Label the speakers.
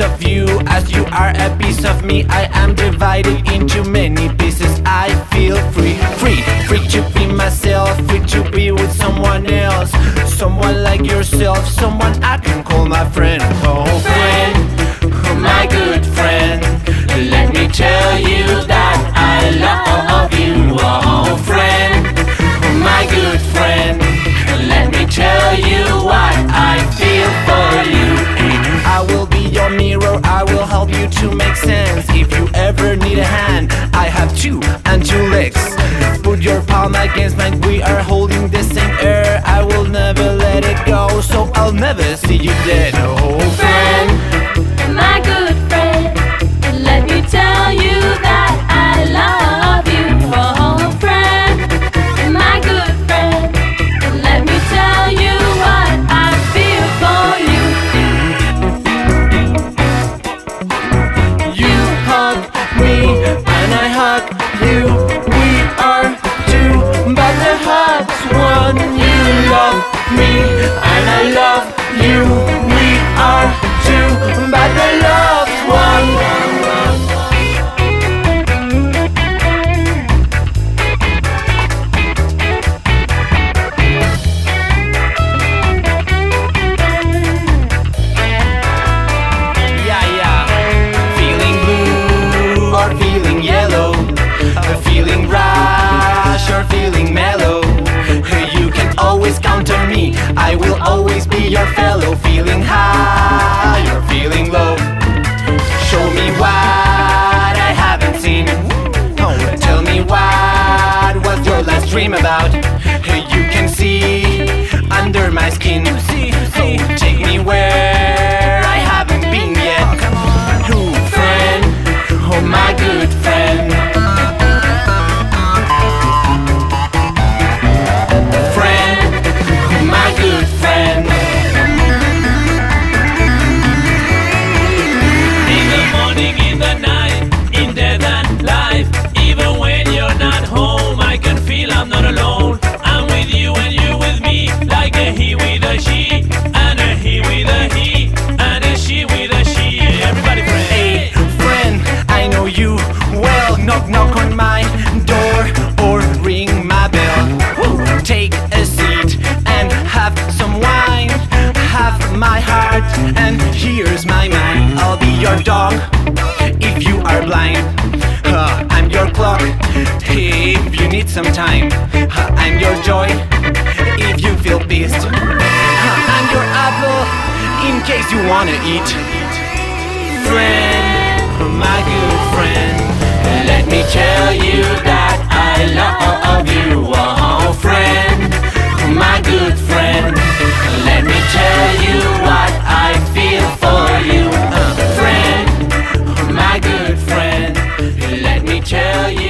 Speaker 1: piece of you as you are a piece of me. I am divided into many pieces. I feel free, free, free to be myself, free to be with someone else, someone like yourself, someone I can call my friend. Oh, palm against we are holding the same air. I will never let it go, so I'll never see you dead. Oh, friend.
Speaker 2: my good friend. Let me tell you that I love you, oh friend, my good friend. Let me tell you what I feel for you.
Speaker 1: You hug me and I hug you. Hug's one. You love me and I love you. Dream about? You can see under my skin. Oh, take me where I haven't been yet. Oh, friend, oh my good friend. Friend, oh my good friend.
Speaker 3: In the morning, in the night,
Speaker 1: my heart and here's my mind. I'll be your dog if you are blind. I'm your clock if you need some time. I'm your joy if you feel pissed. I'm your apple in case you wanna eat tell you